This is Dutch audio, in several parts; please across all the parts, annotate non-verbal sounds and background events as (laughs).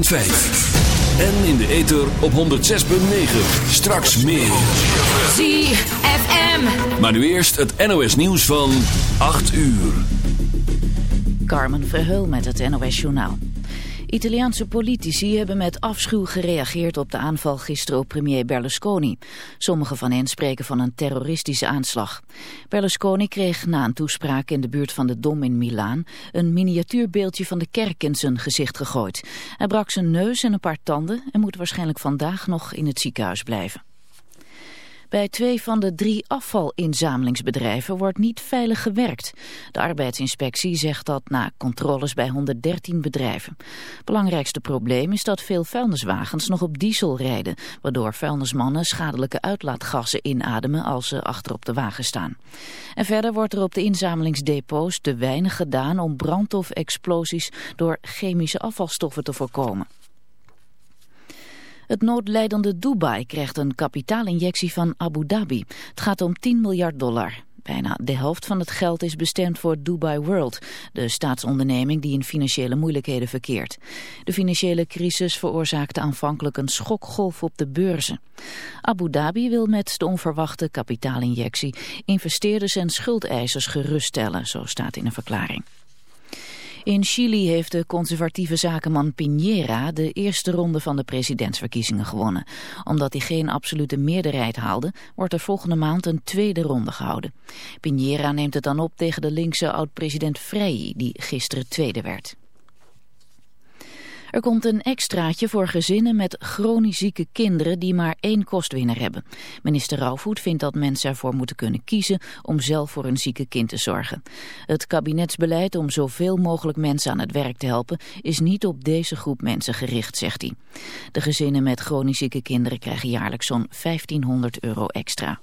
En in de ether op 106.9. Straks meer. ZFM. Maar nu eerst het NOS nieuws van 8 uur. Carmen Verheul met het NOS Journaal. Italiaanse politici hebben met afschuw gereageerd op de aanval gisteren op premier Berlusconi. Sommige van hen spreken van een terroristische aanslag. Berlusconi kreeg na een toespraak in de buurt van de Dom in Milaan een miniatuurbeeldje van de kerk in zijn gezicht gegooid. Hij brak zijn neus en een paar tanden en moet waarschijnlijk vandaag nog in het ziekenhuis blijven. Bij twee van de drie afvalinzamelingsbedrijven wordt niet veilig gewerkt. De arbeidsinspectie zegt dat na controles bij 113 bedrijven. Belangrijkste probleem is dat veel vuilniswagens nog op diesel rijden, waardoor vuilnismannen schadelijke uitlaatgassen inademen als ze achter op de wagen staan. En verder wordt er op de inzamelingsdepots te weinig gedaan om brand of explosies door chemische afvalstoffen te voorkomen. Het noodlijdende Dubai krijgt een kapitaalinjectie van Abu Dhabi. Het gaat om 10 miljard dollar. Bijna de helft van het geld is bestemd voor Dubai World, de staatsonderneming die in financiële moeilijkheden verkeert. De financiële crisis veroorzaakte aanvankelijk een schokgolf op de beurzen. Abu Dhabi wil met de onverwachte kapitaalinjectie investeerders en schuldeisers geruststellen, zo staat in een verklaring. In Chili heeft de conservatieve zakenman Piñera de eerste ronde van de presidentsverkiezingen gewonnen. Omdat hij geen absolute meerderheid haalde, wordt er volgende maand een tweede ronde gehouden. Piñera neemt het dan op tegen de linkse oud-president Frei, die gisteren tweede werd. Er komt een extraatje voor gezinnen met chronisch zieke kinderen die maar één kostwinner hebben. Minister Rauwvoet vindt dat mensen ervoor moeten kunnen kiezen om zelf voor een zieke kind te zorgen. Het kabinetsbeleid om zoveel mogelijk mensen aan het werk te helpen is niet op deze groep mensen gericht, zegt hij. De gezinnen met chronisch zieke kinderen krijgen jaarlijks zo'n 1500 euro extra.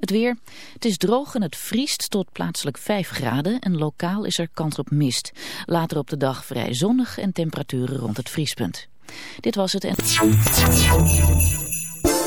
Het weer. Het is droog en het vriest tot plaatselijk 5 graden en lokaal is er kans op mist. Later op de dag vrij zonnig en temperaturen rond het vriespunt. Dit was het en...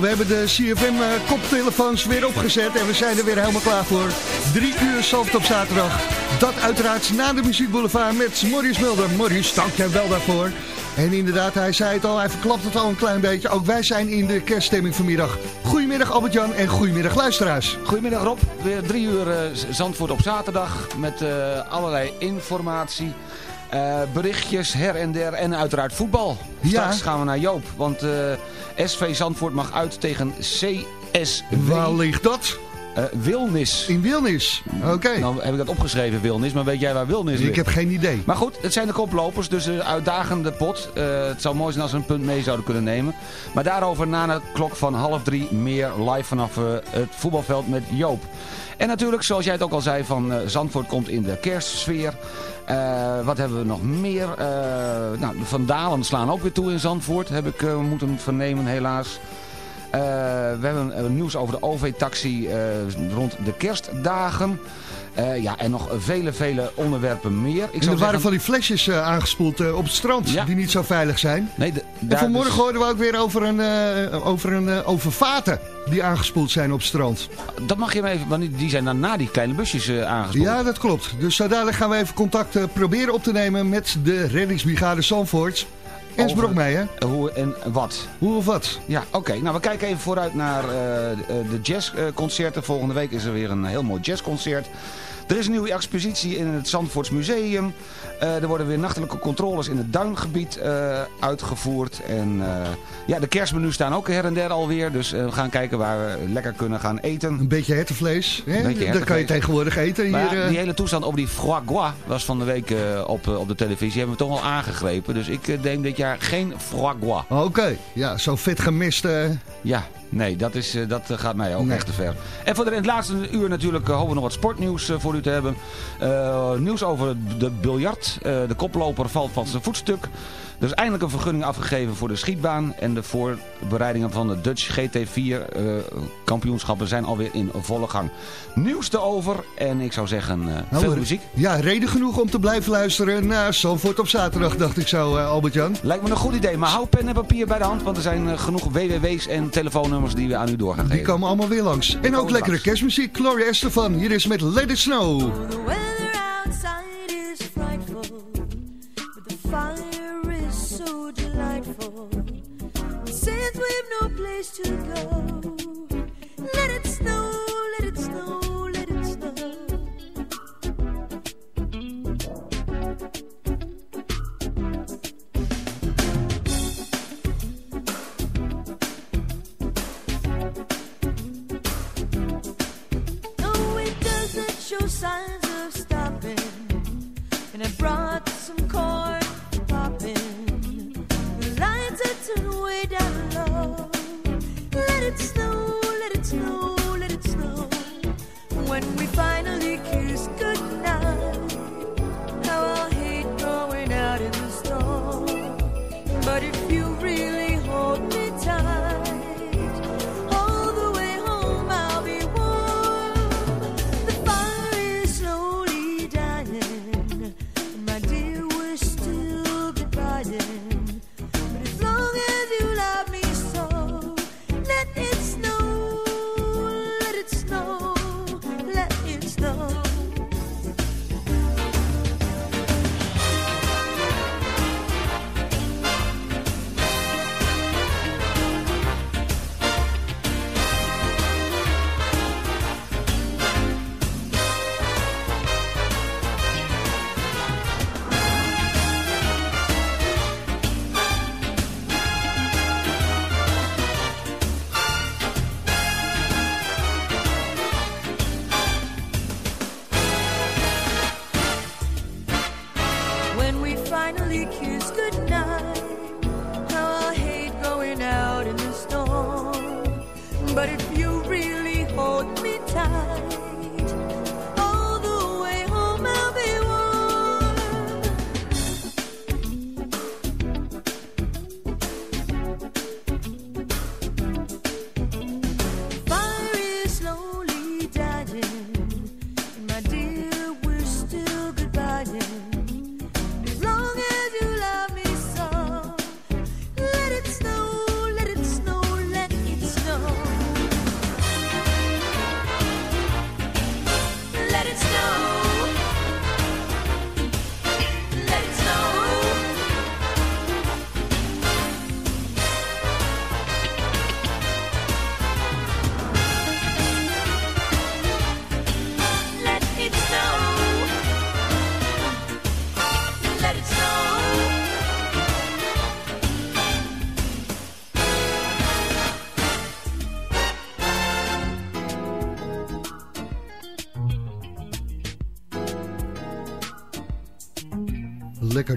We hebben de CFM eh, koptelefoons weer opgezet en we zijn er weer helemaal klaar voor. Drie uur soft op zaterdag. Dat uiteraard na de muziekboulevard met Maurice Mulder. Maurice, dank jij wel daarvoor. En inderdaad, hij zei het al, hij verklapt het al een klein beetje. Ook wij zijn in de kerststemming vanmiddag. Goedemiddag Albert-Jan en goedemiddag luisteraars. Goedemiddag Rob, weer drie uur eh, Zandvoort op zaterdag met eh, allerlei informatie, eh, berichtjes her en der en uiteraard voetbal. Ja. Straks gaan we naar Joop, want eh, SV Zandvoort mag uit tegen CSW Waar ligt dat? eh, Wilnis. In Wilnis. Oké. Nou heb ik dat opgeschreven Wilnis, maar weet jij waar Wilnis ligt? Ik heb geen idee. Maar goed, het zijn de koplopers, dus een uitdagende pot. Het zou mooi zijn als ze een punt mee zouden kunnen nemen. Maar daarover na de klok van half drie meer live vanaf het voetbalveld met Joop. En natuurlijk, zoals jij het ook al zei, van eh, Zandvoort komt in de kerstsfeer. Eh, wat hebben we nog meer? Eh, nou, de Vandalen slaan ook weer toe in Zandvoort, heb ik eh, moeten vernemen helaas. Eh, we hebben eh, nieuws over de OV-taxi eh, rond de kerstdagen. Ja, en nog vele, vele onderwerpen meer. Ik En zou er waren van die flesjes aangespoeld op het strand, Ja. die niet zo veilig zijn. Nee, de- En vanmorgen dus- hoorden we ook weer over, een, over, een, over vaten die aangespoeld zijn op het strand. Dat mag je maar even, want die- zijn dan na die kleine busjes aangespoeld. Ja, dat klopt. Dus zo dadelijk gaan we even contact proberen op te nemen met de reddingsbrigade Zandvoort. En Over- Sprokmeijer. Eh, Hoe en wat? Hoe of wat? Ja, oké. Nou, we kijken even vooruit naar eh, de- de jazzconcerten. Volgende week is er weer een heel mooi jazzconcert. Er is een nieuwe expositie in het Zandvoorts Museum. Eh, er worden weer nachtelijke controles in het duingebied eh, uitgevoerd. En eh, ja, de kerstmenu's staan ook her en der alweer. Dus we gaan kijken waar we lekker kunnen gaan eten. Een beetje hertenvlees. Hè? Beetje Dat kan je tegenwoordig eten Maar hier. ja, die hele toestand over die foie gras was van de week op, op de televisie. Hebben we toch al aangegrepen. Dus ik neem dit jaar geen foie gras. Oké, ja, zo vet gemist. Ja, nee, dat, is, dat gaat mij ook Nee. echt te ver. En voor de, in het laatste uur natuurlijk hopen we nog wat sportnieuws voor hebben. Eh, nieuws over de biljart. Eh, de koploper valt van zijn voetstuk. Er is eindelijk een vergunning afgegeven voor de schietbaan. En de voorbereidingen van de Dutch GT4 eh, kampioenschappen zijn alweer in volle gang. Nieuws te over. En ik zou zeggen, eh, nou, veel eh, muziek. Ja, reden genoeg om te blijven luisteren naar Zandvoort op zaterdag, dacht ik zo, eh, Albert-Jan. Lijkt me een goed idee. Maar hou pen en papier bij de hand. Want er zijn genoeg www's en telefoonnummers die we aan u door gaan Die geven. komen allemaal weer langs. En ook lekkere kerstmuziek. Gloria Estefan, hier is met Let It Snow. No place to go, let it snow, let it snow, let it snow. No, it doesn't show signs of stopping. And I brought When we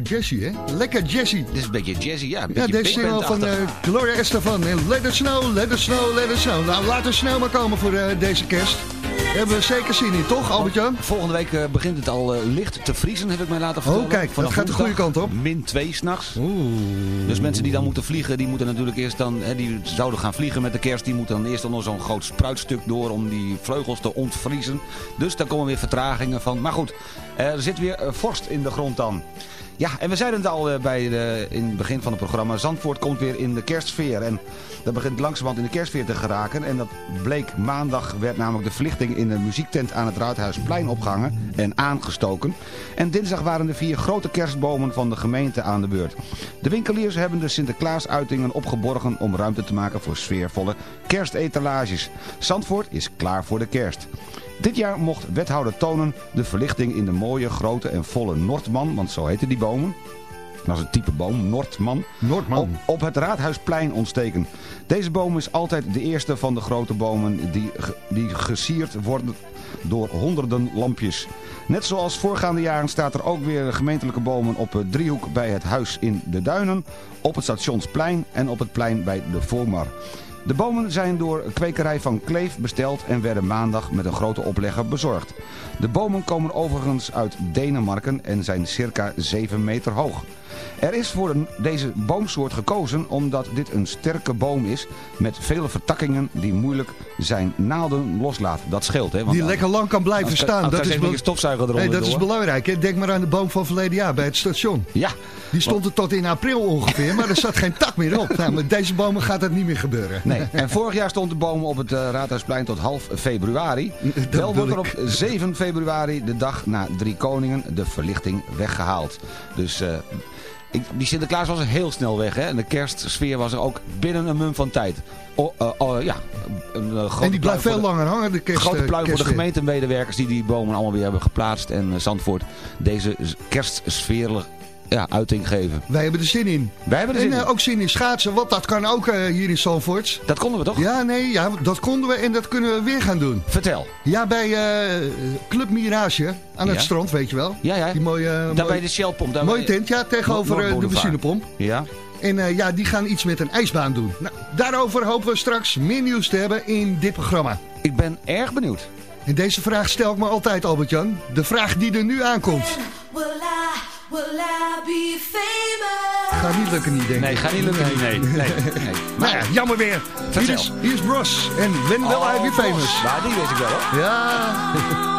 Jessie, hè? Lekker Jessie. Dit is een beetje jazzy, ja. Een Ja, deze single van eh, Gloria Estefan. En Let it snow, let it snow, let it snow. Nou, laat het snel maar komen voor eh, deze kerst. Hebben we zeker zin in, toch Albert-Jan? Volgende week eh, begint het al licht te vriezen, heb ik mij laten vertellen. Oh, kijk, dat Vanaf gaat de goede kant op. Min 2 s'nachts. Oeh. Dus mensen die dan moeten vliegen, die moeten natuurlijk eerst dan, hè, die zouden gaan vliegen met de kerst, die moeten dan eerst dan nog zo'n groot spruitstuk door om die vleugels te ontvriezen. Dus daar komen weer vertragingen van. Maar goed, er zit weer vorst in de grond dan. Ja, en we zeiden het al eh, bij de, in het begin van het programma. Zandvoort komt weer in de kerstsfeer. En dat begint langzamerhand in de kerstsfeer te geraken. En dat bleek maandag werd namelijk de verlichting in de muziektent aan het Raadhuisplein opgehangen en aangestoken. En dinsdag waren de vier grote kerstbomen van de gemeente aan de beurt. De winkeliers hebben de Sinterklaasuitingen opgeborgen om ruimte te maken voor sfeervolle kerstetalages. Zandvoort is klaar voor de kerst. Dit jaar mocht wethouder Tonen de verlichting in de mooie, grote en volle Noordman, want zo heten die bomen... Dat is een type boom, Noordman. Noordman. Op, op het Raadhuisplein ontsteken. Deze boom is altijd de eerste van de grote bomen die, die gesierd worden door honderden lampjes. Net zoals voorgaande jaren staat er ook weer gemeentelijke bomen op het driehoek bij het huis in de Duinen, op het stationsplein en op het plein bij de Voormar. De bomen zijn door kwekerij van Kleef besteld en werden maandag met een grote oplegger bezorgd. De bomen komen overigens uit Denemarken en zijn circa 7 meter hoog. Er is voor deze boomsoort gekozen omdat dit een sterke boom is met vele vertakkingen die moeilijk zijn naalden loslaat. Dat scheelt hè. want Die lekker lang kan blijven staan. Dat is, een stofzuiger eronder Hey, dat is belangrijk. Hè? Denk maar aan de boom van verleden jaar bij het station. Ja, Die stond er tot in april ongeveer, maar er zat geen tak meer op. Nou, met deze bomen gaat dat niet meer gebeuren. Nee, en vorig jaar stond de boom op het eh, Raadhuisplein tot half februari. Wel wil wordt er op 7 februari, de dag na Drie Koningen, de verlichting weggehaald. Dus eh, ik, die Sinterklaas was er heel snel weg. Hè? En de kerstsfeer was er ook binnen een mum van tijd. O, eh, oh, ja, een, eh, grote En die blijft veel de- langer hangen, de kerst, Grote pluim voor de gemeentemedewerkers die die bomen allemaal weer hebben geplaatst. En eh, Zandvoort deze kerstsfeerlijke ja, uiting geven. Wij hebben er zin in. Wij hebben er En zin in. eh, ook zin in schaatsen, want dat kan ook eh, hier in Zandvoort. Dat konden we toch? Ja, nee, ja, dat konden we en dat kunnen we weer gaan doen. Vertel. Ja, bij eh, Club Mirage aan het Ja. strand, weet je wel. Ja, ja. Die mooie, Daar mooie, bij de Shellpomp. daar mooie tent, ja, tegenover de benzinepomp. Ja. En eh, ja, die gaan iets met een ijsbaan doen. Nou, daarover hopen we straks meer nieuws te hebben in dit programma. Ik ben erg benieuwd. En deze vraag stel ik me altijd, Albert-Jan. De vraag die er nu aankomt. Will I, be famous? Gaat niet lukken niet, denk ik. Nee, ga niet lukken. Nee, nee. nee. (laughs) Nou ja, jammer weer. Hier is, hier is Bros. En When Will I Be Famous? Maar die weet ik wel hoor. Ja, (laughs)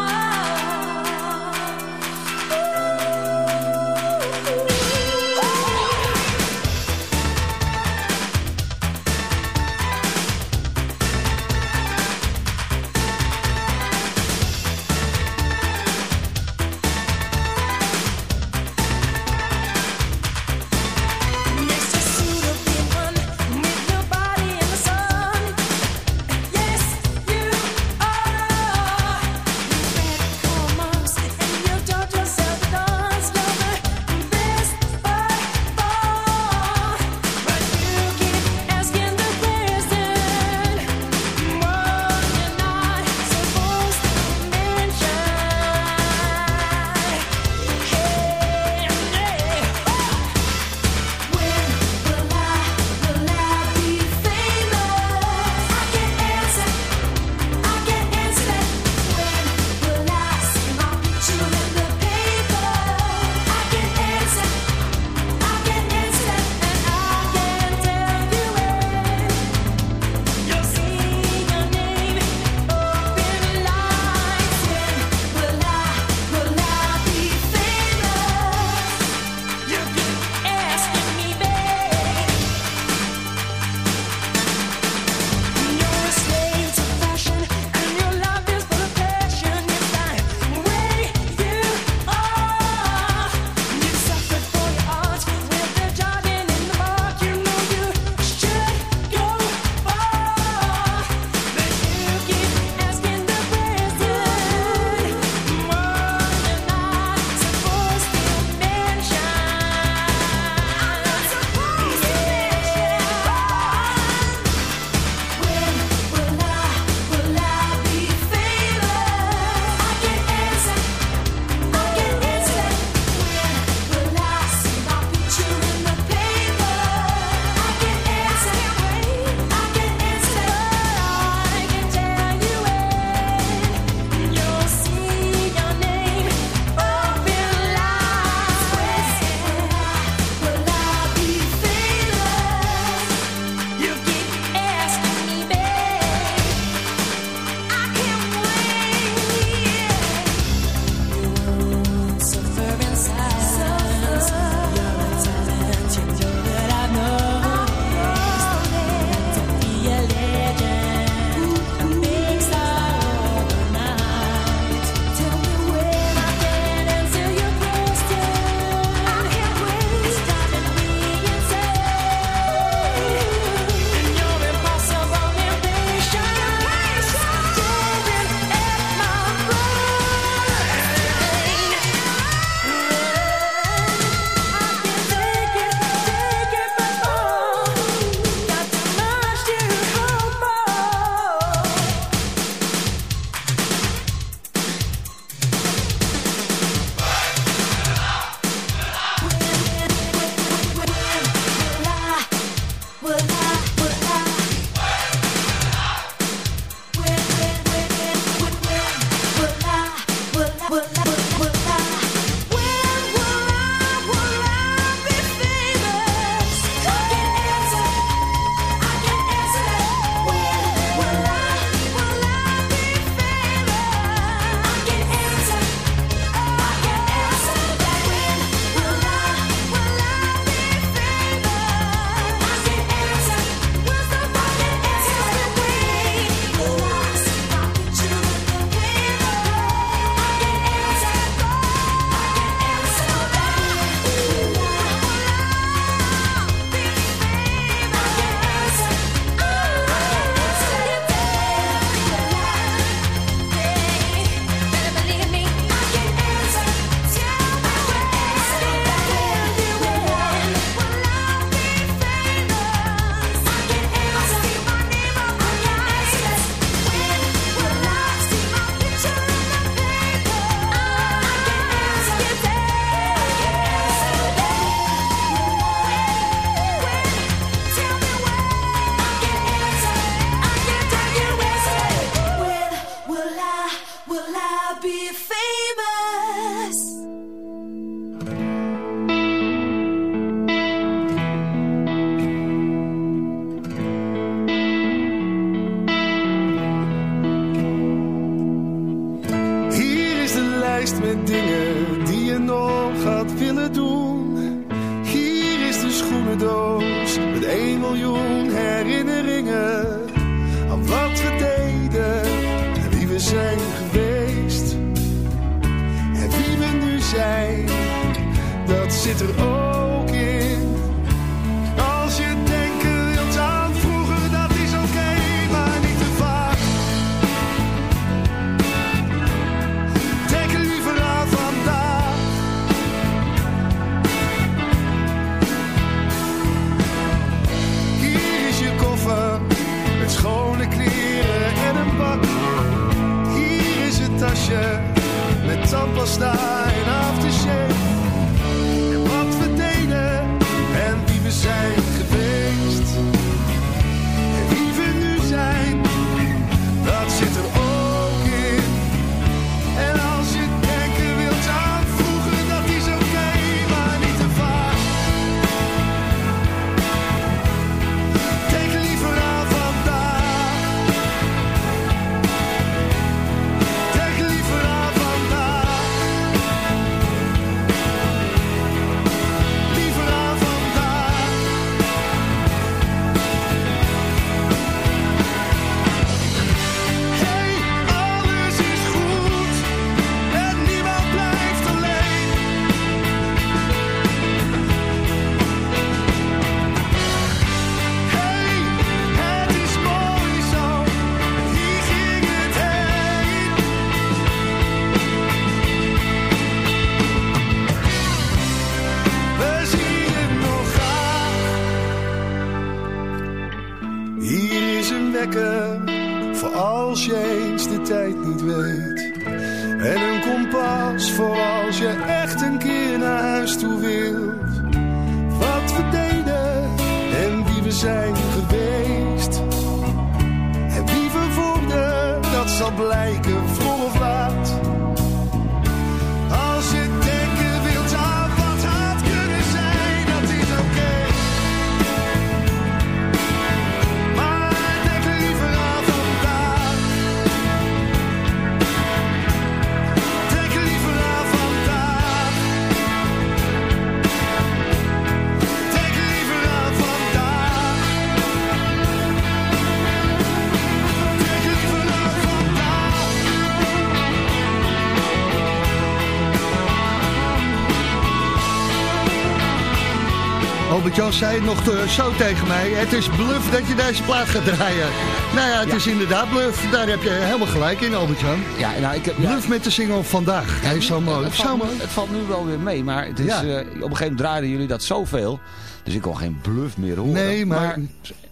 Albert-Jan zei het nog te- zo tegen mij. Het is bluff dat je deze plaat gaat draaien. Nou ja, het Ja. is inderdaad bluff. Daar heb je helemaal gelijk in, Albert-Jan. Ja, nou, ik heb... ja, Bluff met de single vandaag. Hij is zo mooi. Het Zo valt, nu, het valt nu wel weer mee, maar het is, eh, op een gegeven moment draaiden jullie dat zoveel. Dus ik kon geen bluff meer horen. Nee, maar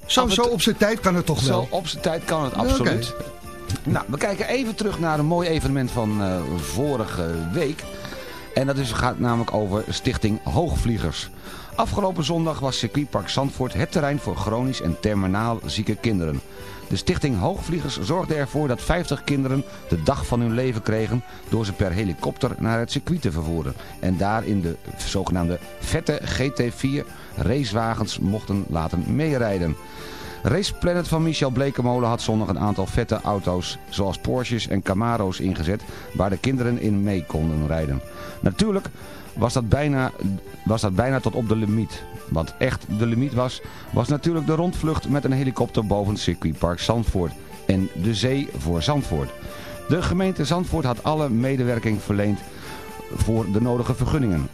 Zo, zo op zijn tijd kan het toch Zo wel. op zijn tijd kan het absoluut. Nou, we kijken even terug naar een mooi evenement van eh, vorige week. En dat is, gaat namelijk over Stichting Hoogvliegers. Afgelopen zondag was circuitpark Zandvoort het terrein voor chronisch en terminaal zieke kinderen. De Stichting Hoogvliegers zorgde ervoor dat 50 kinderen de dag van hun leven kregen door ze per helikopter naar het circuit te vervoeren. En daar in de zogenaamde vette GT4 racewagens mochten laten meerijden. Race Planet van Michel Blekemolen had zondag een aantal vette auto's zoals Porsches en Camaro's ingezet waar de kinderen in mee konden rijden. Natuurlijk was dat bijna, was dat bijna tot op de limiet. Wat echt de limiet was, was natuurlijk de rondvlucht met een helikopter boven het circuitpark Zandvoort en de zee voor Zandvoort. De gemeente Zandvoort had alle medewerking verleend voor de nodige vergunningen.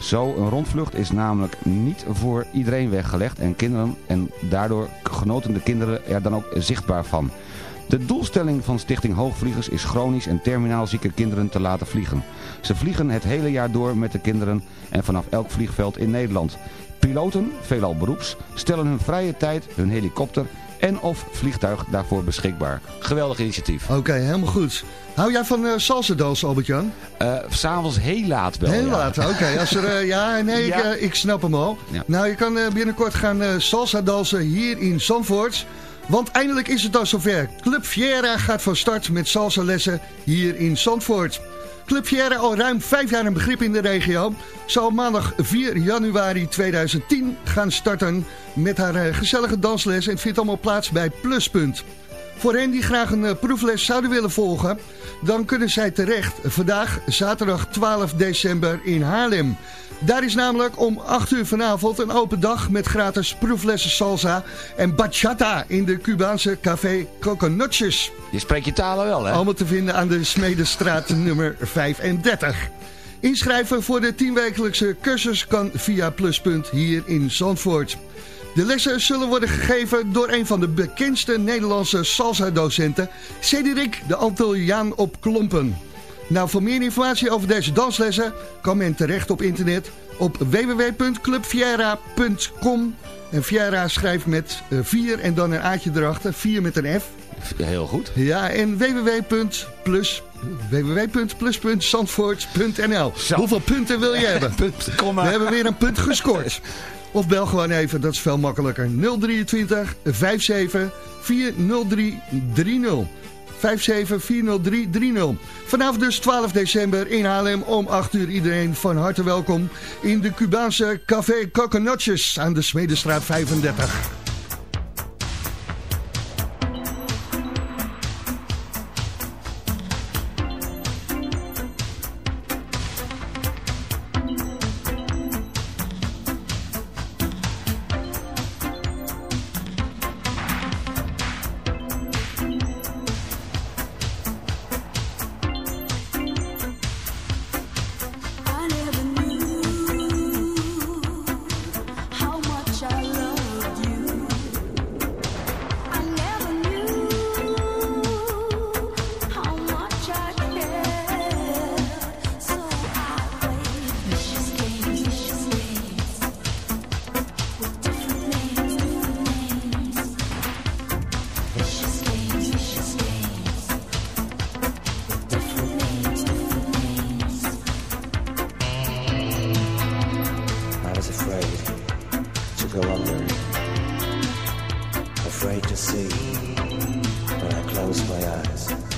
Zo een rondvlucht is namelijk niet voor iedereen weggelegd en, kinderen, en daardoor genoten de kinderen er dan ook zichtbaar van. De doelstelling van Stichting Hoogvliegers is chronisch en terminaal zieke kinderen te laten vliegen. Ze vliegen het hele jaar door met de kinderen en vanaf elk vliegveld in Nederland. Piloten, veelal beroeps, stellen hun vrije tijd, hun helikopter en of vliegtuig daarvoor beschikbaar. Geweldig initiatief. Oké, helemaal goed. Hou jij van uh, salsa dans, Albert-Jan? Uh, S'avonds heel laat wel. Heel ja. laat, oké. (laughs) Als er, uh, ja, nee, Ja. Ik, uh, ik snap hem al. Ja. Nou, je kan binnenkort gaan salsa dansen hier in Zandvoort. Want eindelijk is het al zover. Club Fiera gaat van start met salsa lessen hier in Zandvoort. Club Fiera al ruim vijf jaar een begrip in de regio. Zal maandag 4 januari 2010 gaan starten met haar uh, gezellige dansles. En vindt allemaal plaats bij Pluspunt. Voor hen die graag een uh, proefles zouden willen volgen... dan kunnen zij terecht vandaag, zaterdag 12 december in Haarlem. Daar is namelijk om 8 uur vanavond een open dag... met gratis proeflessen salsa en bachata in de Cubaanse café Coconutjes. Je spreekt je talen wel, hè? Allemaal te vinden aan de Smedestraat (laughs) nummer 35. Inschrijven voor de tienwekelijkse cursus kan via Pluspunt hier in Zandvoort. De lessen zullen worden gegeven door een van de bekendste Nederlandse salsa-docenten, Cedric de Antilliaan op Klompen. Nou, voor meer informatie over deze danslessen kan men terecht op internet op www.clubviera.com. En Viera schrijft met 4 en dan een aatje erachter, 4 met een F. Heel goed. Ja, en www.plus www.plus.zandvoort.nl Hoeveel punten wil je (laughs) hebben? Punt. We hebben weer een punt gescoord. Of bel gewoon even, dat is veel makkelijker. 023 57 40330. 5740330. Vanavond dus 12 december in Haarlem om 8 uur. Iedereen van harte welkom in de Cubaanse Café Coconutjes aan de Smedestraat 35. When I closed my eyes.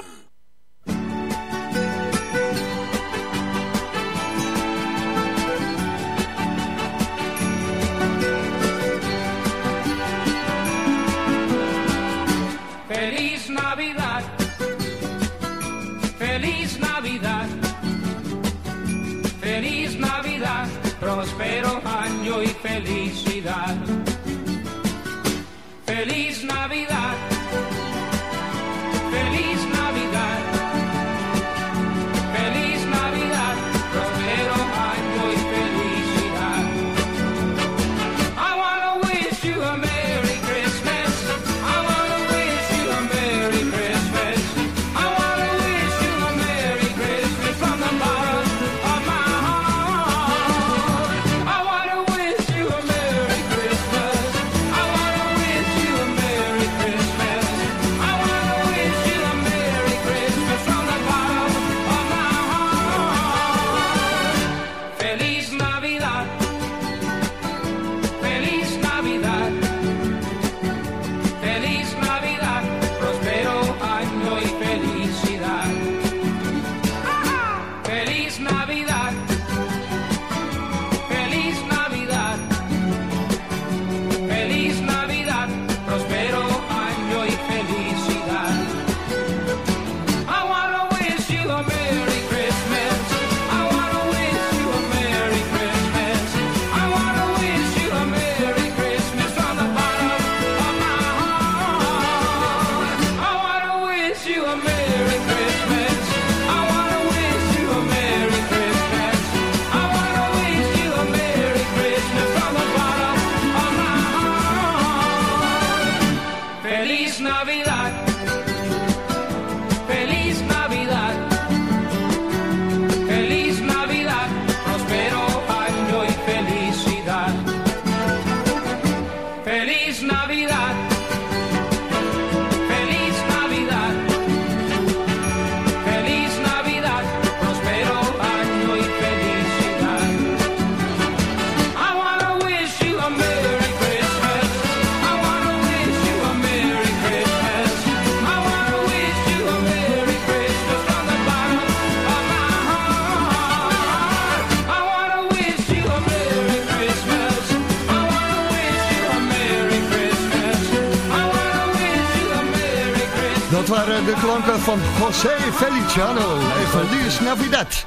Dat waren de klanken van José Feliciano en Feliz Navidad.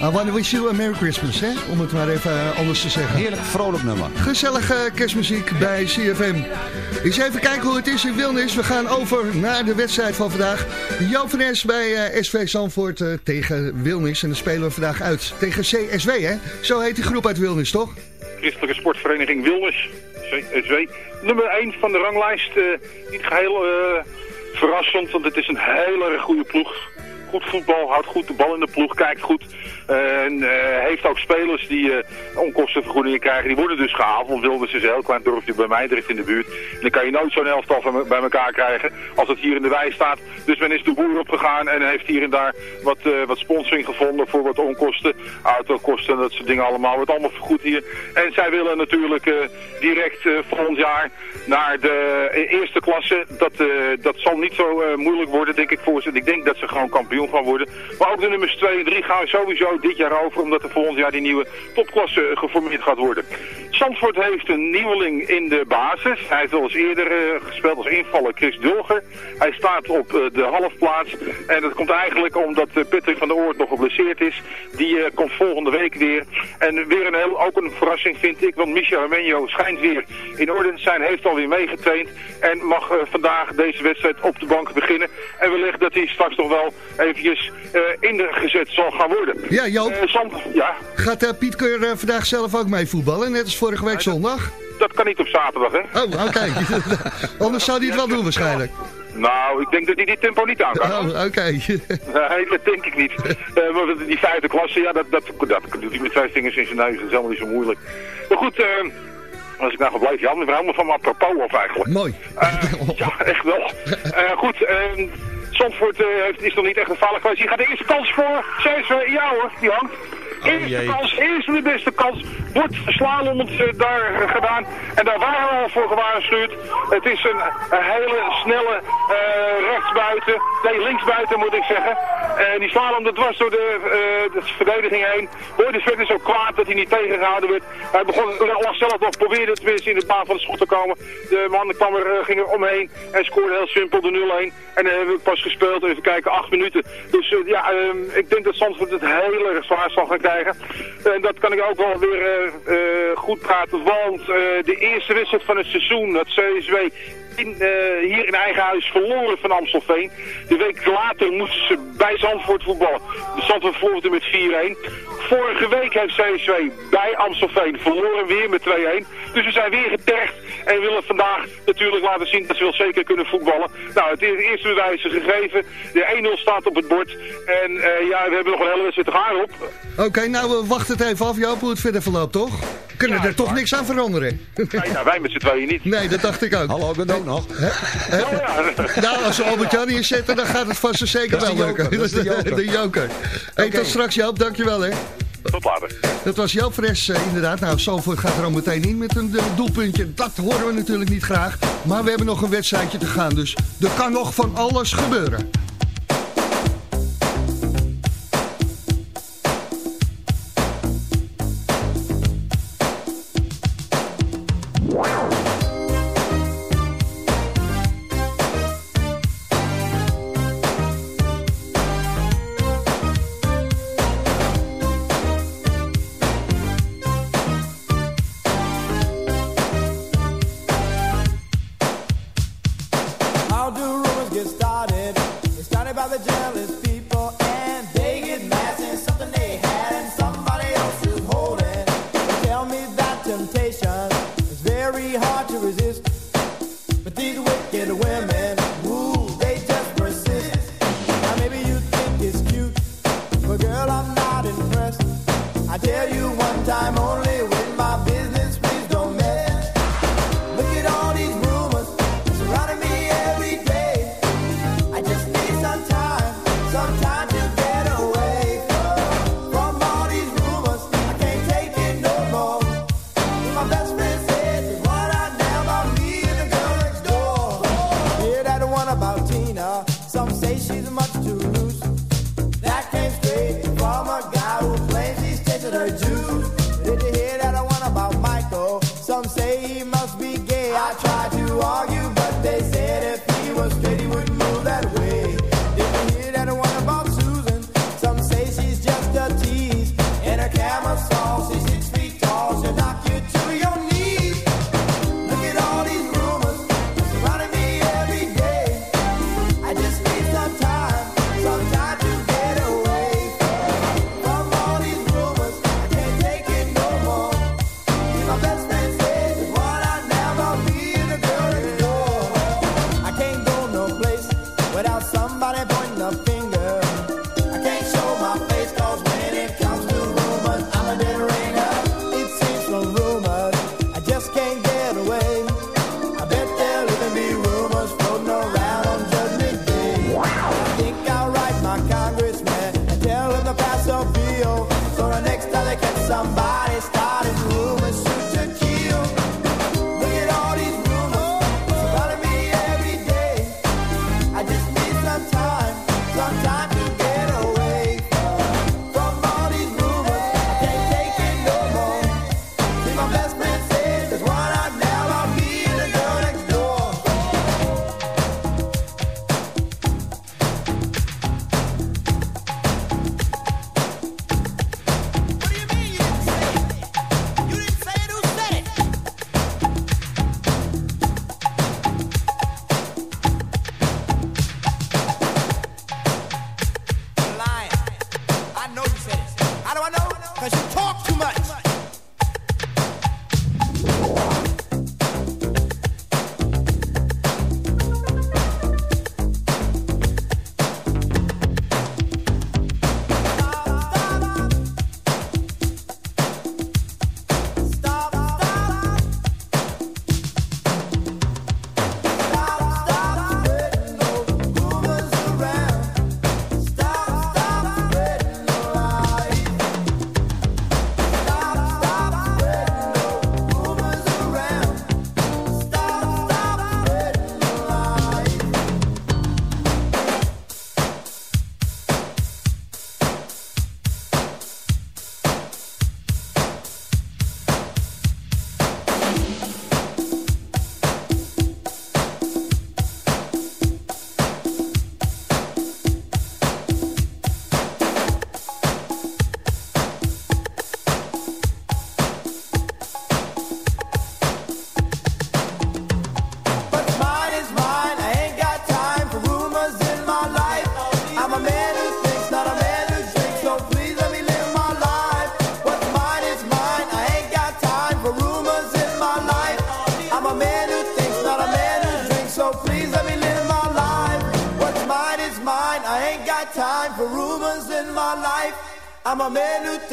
I want to wish you a Merry Christmas, hè? om het maar even eh, anders te zeggen. Heerlijk vrolijk nummer. Gezellige kerstmuziek bij CFM. Eens even kijken hoe het is in Wilnis. We gaan over naar de wedstrijd van vandaag. Joop van Es bij eh, SV Zandvoort eh, tegen Wilnis. En dan spelen we vandaag uit tegen CSW, hè? Zo heet die groep uit Wilnis, toch? Christelijke Sportvereniging Wilnis, CSW. Nummer 1 van de ranglijst. eh, niet geheel eh, verrassend, want het is een hele goede ploeg. Goed voetbal, houdt goed de bal in de ploeg, kijkt goed. En eh, heeft ook spelers die eh onkostenvergoedingen krijgen. Die worden dus gehaald, want Wilders is heel klein dorpje bij Meidrecht in de buurt. En dan kan je nooit zo'n elftal van bij elkaar krijgen als het hier in de wei staat. Dus men is de boer opgegaan en heeft hier en daar wat, eh, wat sponsoring gevonden voor wat onkosten. Autokosten en dat soort dingen allemaal. Wordt allemaal vergoed hier. En zij willen natuurlijk direct volgend jaar naar de eerste klasse. Dat, dat zal niet zo moeilijk worden, denk ik, voor ze. Ik denk dat ze gewoon kampioen gaan worden. Maar ook de nummers 2 en 3 gaan sowieso dit jaar over, omdat er volgend jaar die nieuwe topklasse geformeerd gaat worden. Zandvoort heeft een nieuweling in de basis. Hij heeft al eens eerder eh, gespeeld als invaller Chris Dulger. Hij staat op eh, de halfplaats. En dat komt eigenlijk omdat Patrick van der Oort nog geblesseerd is. Die komt volgende week weer. En weer een heel, ook een verrassing vind ik, want Michel Armenio schijnt weer in orde te zijn. Heeft alweer meegetraind en mag vandaag deze wedstrijd op de bank beginnen. En wellicht dat hij straks nog wel eventjes ingezet zal gaan worden. Joop. Eh, Zand- ja, Gaat eh, Piet Keur eh, vandaag zelf ook mee voetballen, net als vorige week zondag? dat kan niet op zaterdag, hè? Oh, oké. (laughs) Anders zou hij het wel doen waarschijnlijk. Nou, ik denk dat hij dit tempo niet aan kan. Oh, oké. (laughs) Nee, dat denk ik niet. Eh, maar die vijfde klasse, ja, dat, dat, dat doet hij met twee vingers in zijn neus. Dat is helemaal niet zo moeilijk. Maar goed, eh, als ik nou gebleven, Jan, ik ben helemaal van mijn apropos af eigenlijk. Mooi. Eh, ja, echt wel. (laughs) Eh, goed, eh, Zandvoort eh, heeft, is nog niet echt gevaarlijk geweest. Hier gaat de eerste kans voor CSV. Ja hoor, die hangt. Eerste jee. kans, eerste de beste kans. Wordt slalomend uh, daar eh, gedaan. En daar waren we al voor gewaarschuwd. Het is een, een hele snelle eh, rechtsbuiten. Nee, linksbuiten moet ik zeggen. En die slalom dat was door de, eh, de verdediging heen. Boydus werd dus zo kwaad dat hij niet tegengehouden werd. Hij begon lag zelf nog probeerde tenminste in de baan van de schot te komen. De man kwam er, eh, ging er omheen en scoorde heel simpel de 0-1. En dan hebben we pas gespeeld, even kijken, acht minuten. Dus eh, ja, ehm, ik denk dat Zandvoort het heel erg zwaar zal gaan krijgen. En dat kan ik ook wel weer eh, eh, goed praten, want eh, de eerste wedstrijd van het seizoen, dat CSW in, eh, hier in eigen huis verloren van Amstelveen. De week later moesten ze bij Zandvoort voetballen. De Zandvoort verloor met 4-1. Vorige week heeft CSW bij Amstelveen verloren weer met 2-1. Dus we zijn weer getergd en willen vandaag natuurlijk laten zien dat ze wel zeker kunnen voetballen. Nou, het eerste bewijs is gegeven. De 1-0 staat op het bord. En eh, ja, we hebben nog een hele wedstrijd te op. Oké, nou we wachten het even af, Joop, hoe het verder verloopt, toch? We kunnen er toch niks aan veranderen. Nee, nou, wij met z'n tweeën niet. Nee, dat dacht ik ook. Hallo, ik ben ook nog. Nou, als we Albert-Jan hier zetten, dan gaat het vast en zeker wel lukken. dat is de joker. (laughs) de joker. Hey, Oké. tot straks Joop, dankjewel hè. Tot later. Dat was Joop Fres eh, inderdaad. Nou, Zalvoort gaat er al meteen in met een eh, doelpuntje. Dat horen we natuurlijk niet graag. Maar we hebben nog een wedstrijdje te gaan. Dus er kan nog van alles gebeuren.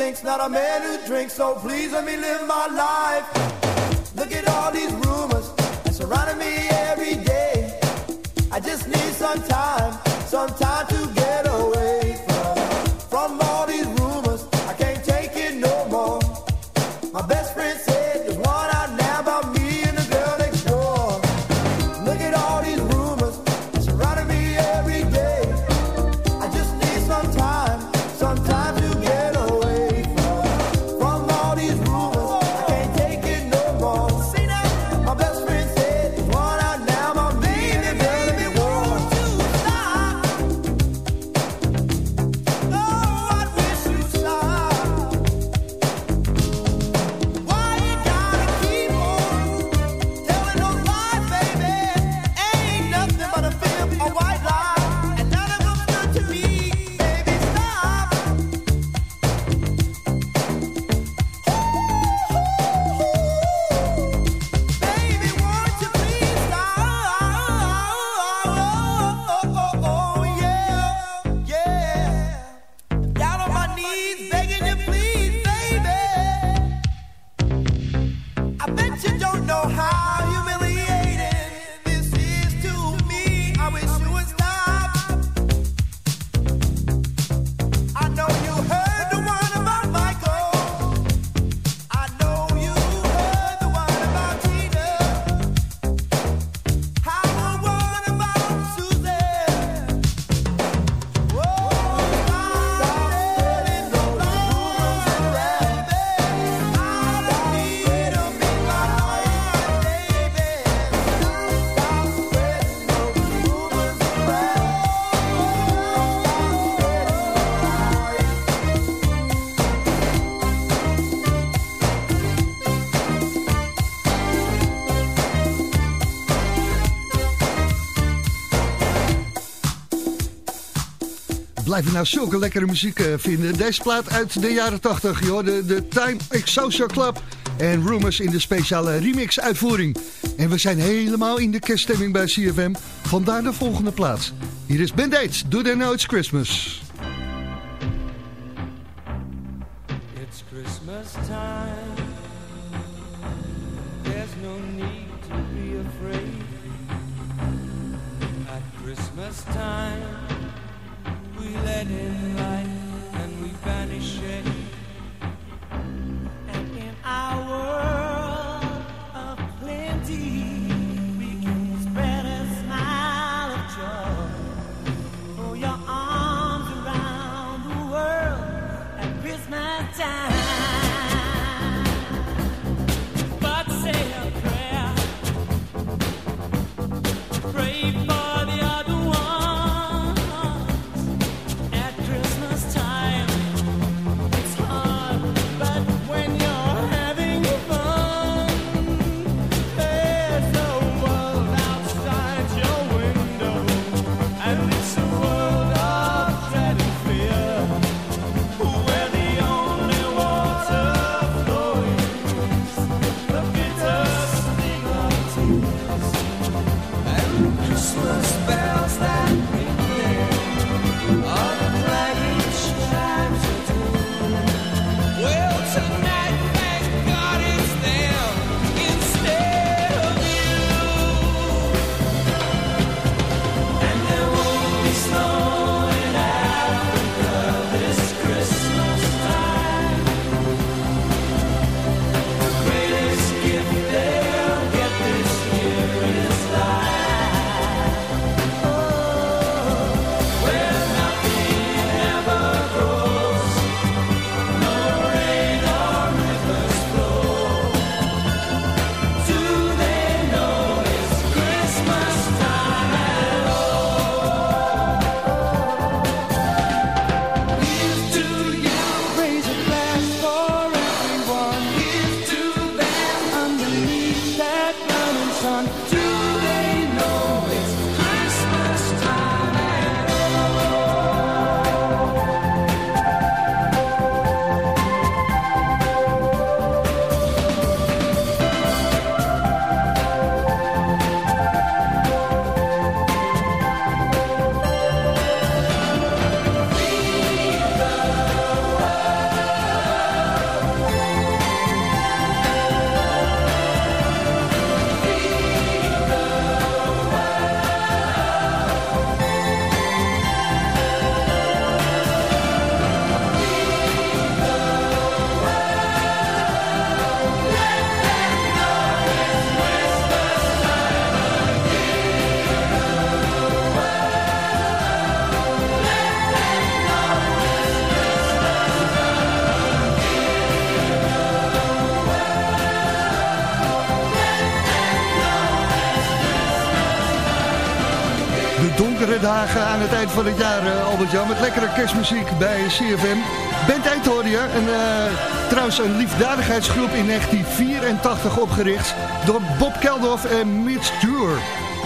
thinks, not a man who drinks. So please let me live my life. blijf je nou zulke lekkere muziek eh, vinden. Deze plaat uit de jaren 80, joh, de, de Time Excelsior Club. En Rumors in de speciale remix-uitvoering. En we zijn helemaal in de kerststemming bij CFM. Vandaar de volgende plaats. Hier is Band Dates, Do They Know It's Christmas. Van het jaar, eh, Albert-Jan. Met lekkere kerstmuziek bij CFM. Bent Eind hoorde je. En, eh, trouwens een liefdadigheidsgroep in 1984 opgericht door Bob Keldoff en Mitch Tour.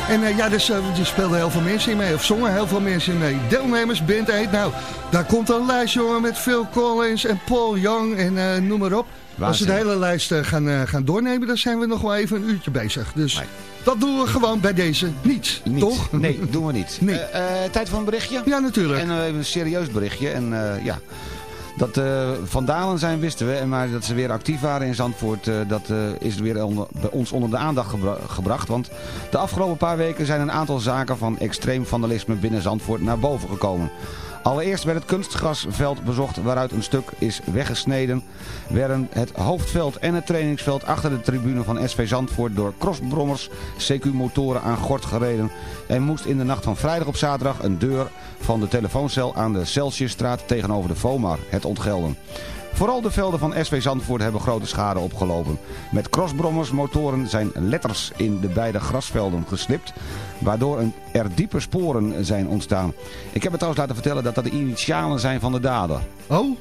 En eh, ja, dus, uh, er speelden heel veel mensen in mee, of zongen heel veel mensen in mee. Deelnemers, Band 8. Nou, daar komt een lijst, jongen, met Phil Collins en Paul Young en noem maar op. Als we de hele lijst gaan, gaan doornemen, dan zijn we nog wel even een uurtje bezig. Dus dat doen we gewoon bij deze niet, niet. toch? Nee, doen we niet. Nee. tijd voor een berichtje? Ja, natuurlijk. En even een serieus berichtje. En ja... Dat uh, vandalen zijn wisten we, maar dat ze weer actief waren in Zandvoort, uh, dat uh, is weer onder, bij ons onder de aandacht gebra gebracht. Want de afgelopen paar weken zijn een aantal zaken van extreem vandalisme binnen Zandvoort naar boven gekomen. Allereerst werd het kunstgrasveld bezocht waaruit een stuk is weggesneden. Werden het hoofdveld en het trainingsveld achter de tribune van SV Zandvoort door crossbrommers CQ-motoren aan gort gereden. En moest in de nacht van vrijdag op zaterdag een deur van de telefooncel aan de Celsiusstraat tegenover de FOMAR het ontgelden. Vooral de velden van SV Zandvoort hebben grote schade opgelopen. Met crossbrommersmotoren zijn letters in de beide grasvelden geslipt, waardoor er diepe sporen zijn ontstaan. Ik heb het trouwens laten vertellen dat dat de initialen zijn van de dader. Oh?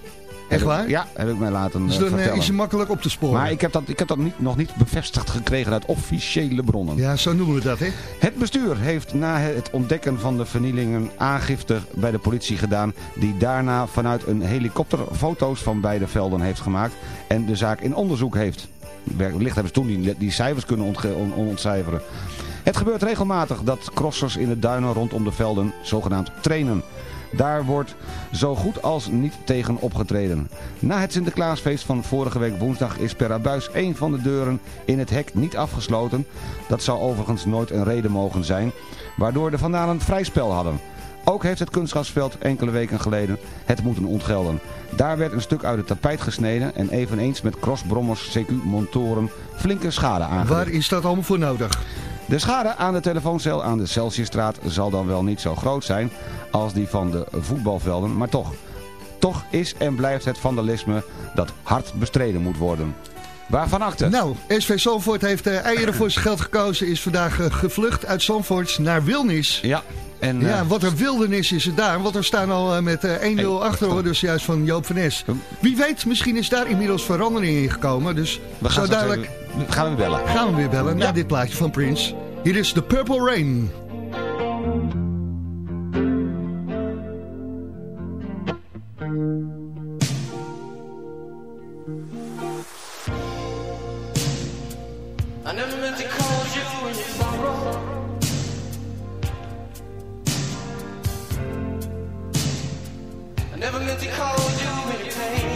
Echt waar? Ja, heb ik mij laten dus uh, dan vertellen. is je makkelijk op te sporen. Maar ik heb dat, ik heb dat niet, nog niet bevestigd gekregen uit officiële bronnen. Ja, zo noemen we dat, hè? Het bestuur heeft na het ontdekken van de vernielingen aangifte bij de politie gedaan... die daarna vanuit een helikopter foto's van beide velden heeft gemaakt... en de zaak in onderzoek heeft. Wellicht hebben ze toen die, die cijfers kunnen ont, ontcijferen. Het gebeurt regelmatig dat crossers in de duinen rondom de velden zogenaamd trainen... Daar wordt zo goed als niet tegen opgetreden. Na het Sinterklaasfeest van vorige week woensdag is per abuis één van de deuren in het hek niet afgesloten. Dat zou overigens nooit een reden mogen zijn, waardoor de vandalen vrij spel hadden. Ook heeft het kunstgrasveld enkele weken geleden het moeten ontgelden. Daar werd een stuk uit het tapijt gesneden en eveneens met crossbrommers CQ-montoren flinke schade aangericht. Waar is dat allemaal voor nodig? De schade aan de telefooncel aan de Celsiusstraat zal dan wel niet zo groot zijn als die van de voetbalvelden, maar toch. Toch is en blijft het vandalisme dat hard bestreden moet worden. Waarvan acte? Nou, SV Zandvoort heeft uh, eieren voor zijn geld gekozen. Is vandaag uh, gevlucht uit Zandvoort naar Wilnis. Ja. En, ja, wat een wildernis is het daar. Want we staan al met 1-0 achter, hoor, dus juist van Joop van Nes. Wie weet, misschien is daar inmiddels verandering in gekomen. Dus we gaan zo duidelijk... Even, gaan we bellen. Gaan we weer bellen, ja. naar dit plaatje van Prince. Hier is The Purple Rain. I never meant to call you when you sorrow. I never meant to call you when you pain.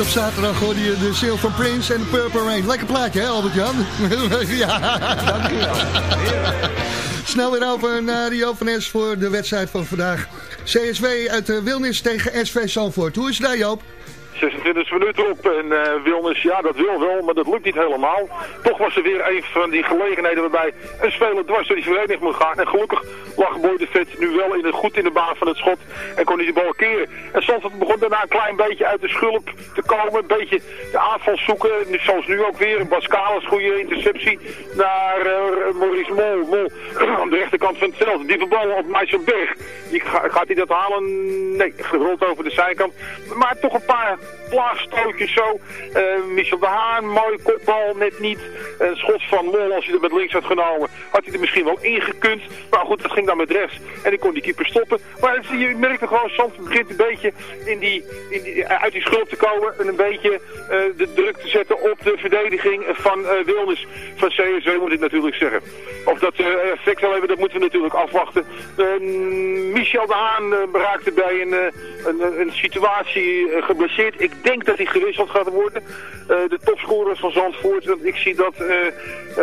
Op zaterdag hoorde je de Silver Prince en de Purple Rain. Lekker plaatje, hè Albert-Jan? (laughs) ja. Dankjewel. (laughs) Snel weer over naar Rio van Es voor de wedstrijd van vandaag. CSW uit de Wilnis tegen SV Zandvoort. Hoe is het daar, Joop? 26 minuten op en eh Wilnis, ja dat wil wel, maar dat lukt niet helemaal. Toch was er weer een van die gelegenheden waarbij een speler dwars door die vereniging moet gaan. En gelukkig lag Boy de Vet nu wel in de, goed in de baan van het schot en kon hij de bal keren. En Zandvoort begon daarna een klein beetje uit de schulp te komen, een beetje de aanval zoeken. Zoals nu ook weer, Bas Kalis, goede interceptie naar eh, Maurice Mol. Mol (clears throat) aan de rechterkant van het veld. Die bal op Meisselberg. Die ga- gaat hij dat halen? Nee, gerold over de zijkant. Maar toch een paar plaagstootjes zo. Eh, Michel de Haan, mooi kopbal, net niet. Een schot van Mol, als hij er met links had genomen, had hij er misschien wel ingekund. Maar goed, dat ging dan met En ik kon die keeper stoppen. Maar het- je merkte gewoon, soms begint een beetje in die, in die, uit die schulp te komen. En een beetje eh, de druk te zetten op de verdediging van eh Wilnis. Van CSW moet ik natuurlijk zeggen. Of dat eh, effect zal hebben, dat moeten we natuurlijk afwachten. Eh, Michel de Haan eh, raakte bij een, eh, een, een situatie eh, geblesseerd. Ik denk dat hij gewisseld gaat worden. Eh, de topscorer van Zandvoort. Want ik zie dat eh eh,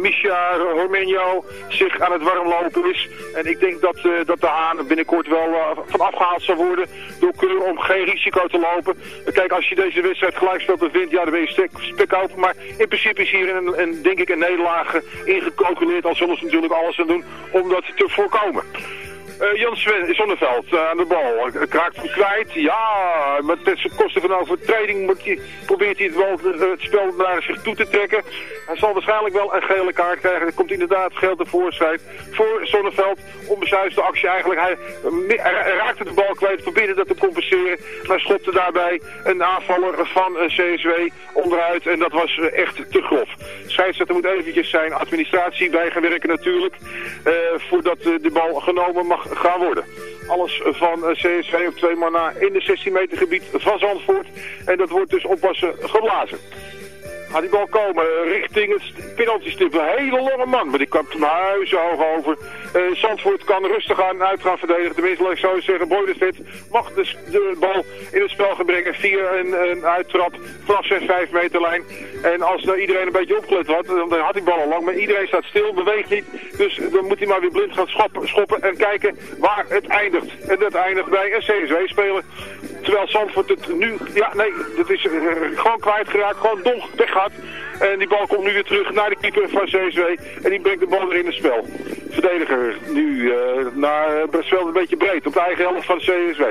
Misha Hormenio zich aan het warmlopen is. En ik denk dat, eh, dat de Haan binnenkort wel eh, van afgehaald zal worden door Keur om geen risico te lopen. Kijk, als je deze wedstrijd gelijk speelt en ja, dan ben je spek open. Maar in principe is hier een, een, denk ik een nederlaag eh, ingecalculeerd. Al zullen ze natuurlijk alles aan doen om dat te voorkomen. Eh, Jan Sven Zonneveld eh, aan de bal. Eh, Raakt hem kwijt. Ja, maar ten koste van overtreding moet probeert hij het, eh, het spel naar zich toe te trekken. Hij zal waarschijnlijk wel een gele kaart krijgen. Er komt inderdaad geel tevoorschijn voor Zonneveld. Onbezuiste actie eigenlijk. Hij, eh, raakte de bal kwijt, probeerde dat te compenseren. Maar schopte daarbij een aanvaller van CSW onderuit. En dat was echt te grof. Scheidsrechter moet eventjes zijn administratie bij gaan werken natuurlijk. voordat de bal genomen mag gaan worden. Alles van eh, CSV op twee man na in de 16 meter gebied van Zandvoort. En dat wordt dus oppassen geblazen. Gaat die bal komen richting het penaltystip. Een hele lange man, maar die kwam toen huizenhoog over. Eh Zandvoort kan rustig aan uit gaan verdedigen. Tenminste, laat ik zo zeggen, Boydestedt mag dus de bal in het spel brengen via een, uittrap vanaf zijn 5 meter lijn. En als nou iedereen een beetje opgelet had, dan had die bal al lang. Maar iedereen staat stil, beweegt niet. Dus dan moet hij maar weer blind gaan schoppen, en kijken waar het eindigt. En dat eindigt bij een CSW-speler. Terwijl Zandvoort het nu, ja nee, dat is eh, gewoon kwijtgeraakt, gewoon dom En die bal komt nu weer terug naar de keeper van CSW. En die brengt de bal weer in het spel. Verdediger nu eh, naar spel een beetje breed op de eigen helft van CSW.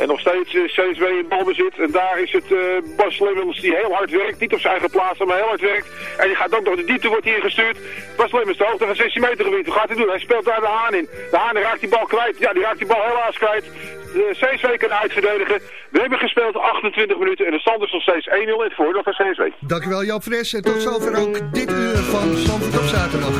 En nog steeds eh, CSW in balbezit. En daar is het eh, Bas Lemmens die heel hard werkt. Niet op zijn eigen plaats, maar heel hard werkt. En die gaat ook nog de diepte wordt hier gestuurd. Bas Lemmens, de hoogte van 16 meter gebied. Wat gaat hij doen? Hij speelt daar de Haan in. De Haan raakt die bal kwijt. Ja, die raakt die bal helaas kwijt. De CSW kan uitverdedigen. We hebben gespeeld 28 minuten en de stand is nog steeds 1-0 in het voordeel van CSW. Dankjewel Joop Fres en tot zover ook dit uur van Zandvoort op zaterdag.